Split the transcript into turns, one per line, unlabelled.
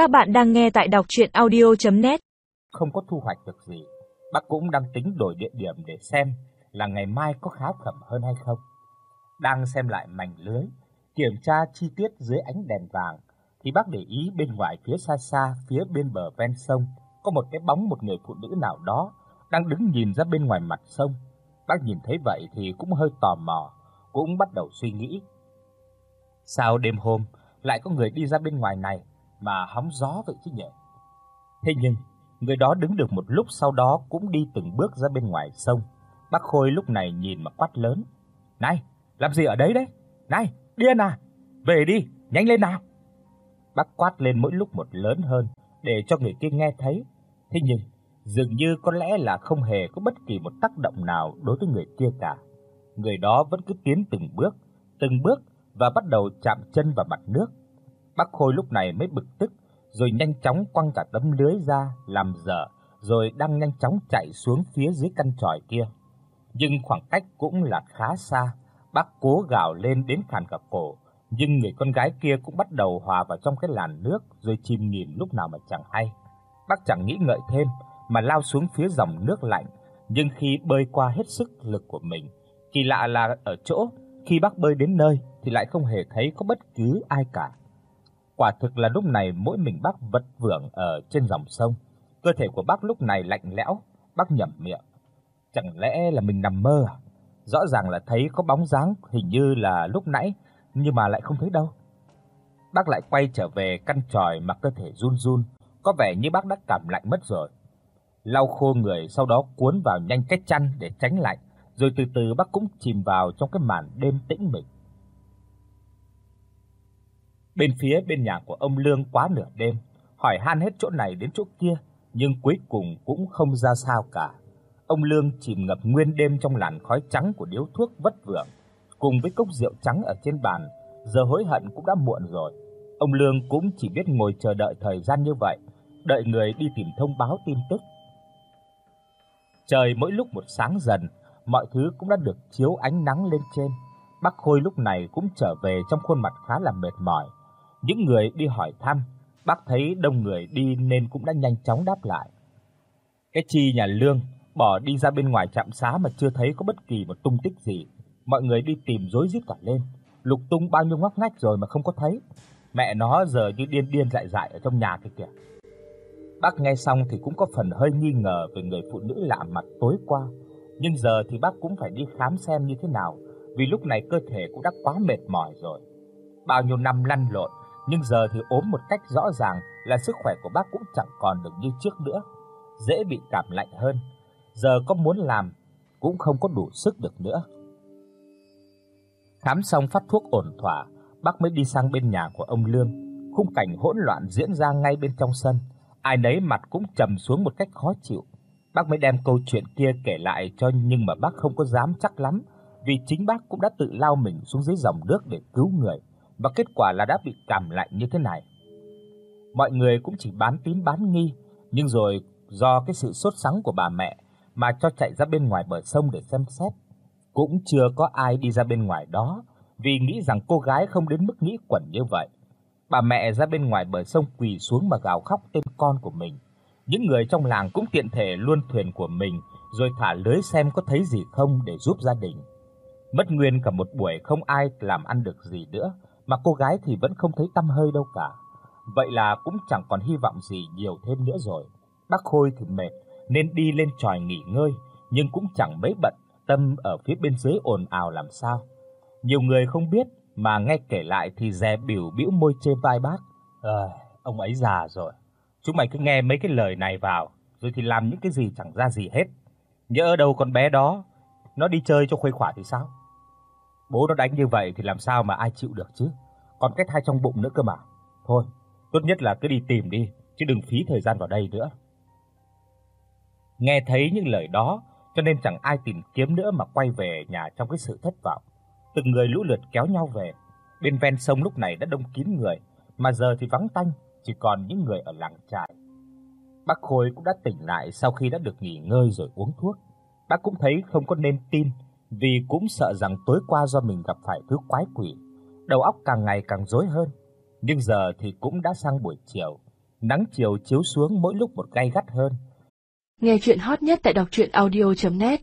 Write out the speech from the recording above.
Các bạn đang nghe tại đọc audio net
Không có thu hoạch được gì, bác cũng đang tính đổi địa điểm để xem là ngày mai có khá khẩm hơn hay không. Đang xem lại mảnh lưới, kiểm tra chi tiết dưới ánh đèn vàng thì bác để ý bên ngoài phía xa xa, phía bên bờ ven sông có một cái bóng một người phụ nữ nào đó đang đứng nhìn ra bên ngoài mặt sông. Bác nhìn thấy vậy thì cũng hơi tò mò, cũng bắt đầu suy nghĩ. Sao đêm hôm lại có người đi ra bên ngoài này mà hóng gió vậy chứ nhỉ? Thế nhưng, người đó đứng được một lúc sau đó cũng đi từng bước ra bên ngoài sông. Bác Khôi lúc này nhìn mà quát lớn: "Này, làm gì ở đấy đấy? Này, điên à? Về đi, nhanh lên nào." Bác quát lên mỗi lúc một lớn hơn để cho người kia nghe thấy. Thế nhưng, dường như có lẽ là không hề có bất kỳ một tác động nào đối với người kia cả. Người đó vẫn cứ tiến từng bước, từng bước và bắt đầu chạm chân vào mặt nước. Bác Khôi lúc này mới bực tức, rồi nhanh chóng quăng cả tấm lưới ra làm dở, rồi đang nhanh chóng chạy xuống phía dưới căn chòi kia. Nhưng khoảng cách cũng là khá xa, bác cố gào lên đến khàn cả cổ, nhưng người con gái kia cũng bắt đầu hòa vào trong cái làn nước rồi chìm nghỉm lúc nào mà chẳng hay. Bác chẳng nghĩ ngợi thêm mà lao xuống phía dòng nước lạnh, nhưng khi bơi qua hết sức lực của mình, kỳ lạ là ở chỗ khi bác bơi đến nơi thì lại không hề thấy có bất cứ ai cả. Quả thực là lúc này mỗi mình bác vật vưởng ở trên dòng sông, cơ thể của bác lúc này lạnh lẽo, bác nhẩm miệng. Chẳng lẽ là mình nằm mơ à? Rõ ràng là thấy có bóng dáng hình như là lúc nãy nhưng mà lại không thấy đâu. Bác lại quay trở về căn tròi mà cơ thể run run, có vẻ như bác đã cảm lạnh mất rồi. Lau khô người sau đó cuốn vào nhanh cái chăn để tránh lạnh, rồi từ từ bác cũng chìm vào trong cái màn đêm tĩnh mịch. Bên phía bên nhà của ông Lương quá nửa đêm, hỏi han hết chỗ này đến chỗ kia, nhưng cuối cùng cũng không ra sao cả. Ông Lương chìm ngập nguyên đêm trong làn khói trắng của điếu thuốc vất vưởng, cùng với cốc rượu trắng ở trên bàn, giờ hối hận cũng đã muộn rồi. Ông Lương cũng chỉ biết ngồi chờ đợi thời gian như vậy, đợi người đi tìm thông báo tin tức. Trời mỗi lúc một sáng dần, mọi thứ cũng đã được chiếu ánh nắng lên trên. Bác Khôi lúc này cũng trở về trong khuôn mặt khá là mệt mỏi. Những người đi hỏi thăm, bác thấy đông người đi nên cũng đã nhanh chóng đáp lại. Cái chi nhà Lương bỏ đi ra bên ngoài trạm xá mà chưa thấy có bất kỳ một tung tích gì. Mọi người đi tìm rối rít cả lên, lục tung bao nhiêu ngóc ngách rồi mà không có thấy. Mẹ nó giờ như điên điên dại dại ở trong nhà kia kìa. Bác nghe xong thì cũng có phần hơi nghi ngờ về người phụ nữ lạ mặt tối qua, nhưng giờ thì bác cũng phải đi khám xem như thế nào, vì lúc này cơ thể cũng đã quá mệt mỏi rồi. Bao nhiêu năm lăn lộn, nhưng giờ thì ốm một cách rõ ràng là sức khỏe của bác cũng chẳng còn được như trước nữa, dễ bị cảm lạnh hơn. Giờ có muốn làm cũng không có đủ sức được nữa. Khám xong phát thuốc ổn thỏa, bác mới đi sang bên nhà của ông Lương. Khung cảnh hỗn loạn diễn ra ngay bên trong sân, ai nấy mặt cũng trầm xuống một cách khó chịu. Bác mới đem câu chuyện kia kể lại cho nhưng mà bác không có dám chắc lắm, vì chính bác cũng đã tự lao mình xuống dưới dòng nước để cứu người, và kết quả là đã bị cảm lạnh như thế này. Mọi người cũng chỉ bán tín bán nghi, nhưng rồi do cái sự sốt sắng của bà mẹ mà cho chạy ra bên ngoài bờ sông để xem xét. Cũng chưa có ai đi ra bên ngoài đó, vì nghĩ rằng cô gái không đến mức nghĩ quẩn như vậy. Bà mẹ ra bên ngoài bờ sông quỳ xuống mà gào khóc tên con của mình. Những người trong làng cũng tiện thể luôn thuyền của mình rồi thả lưới xem có thấy gì không để giúp gia đình. Mất nguyên cả một buổi không ai làm ăn được gì nữa, mà cô gái thì vẫn không thấy tăm hơi đâu cả. Vậy là cũng chẳng còn hy vọng gì nhiều thêm nữa rồi. Bác Khôi thì mệt nên đi lên tròi nghỉ ngơi, nhưng cũng chẳng mấy bận tâm ở phía bên dưới ồn ào làm sao. Nhiều người không biết mà nghe kể lại thì dè biểu bĩu môi chê vai bác. Ờ, ông ấy già rồi. Chúng mày cứ nghe mấy cái lời này vào, rồi thì làm những cái gì chẳng ra gì hết. Nhỡ đâu con bé đó nó đi chơi cho khuây khỏa thì sao? Bố nó đánh như vậy thì làm sao mà ai chịu được chứ? Còn cái thai trong bụng nữa cơ mà. Thôi, tốt nhất là cứ đi tìm đi, chứ đừng phí thời gian vào đây nữa. Nghe thấy những lời đó, cho nên chẳng ai tìm kiếm nữa mà quay về nhà trong cái sự thất vọng. Từng người lũ lượt kéo nhau về. Bên ven sông lúc này đã đông kín người, mà giờ thì vắng tanh, chỉ còn những người ở làng trại. Bác Khôi cũng đã tỉnh lại sau khi đã được nghỉ ngơi rồi uống thuốc. Bác cũng thấy không có nên tin, vì cũng sợ rằng tối qua do mình gặp phải thứ quái quỷ, đầu óc càng ngày càng rối hơn. Nhưng giờ thì cũng đã sang buổi chiều, Nắng chiều chiếu xuống mỗi lúc một gay gắt hơn.
Nghe chuyện hot nhất tại đọc truyện audio net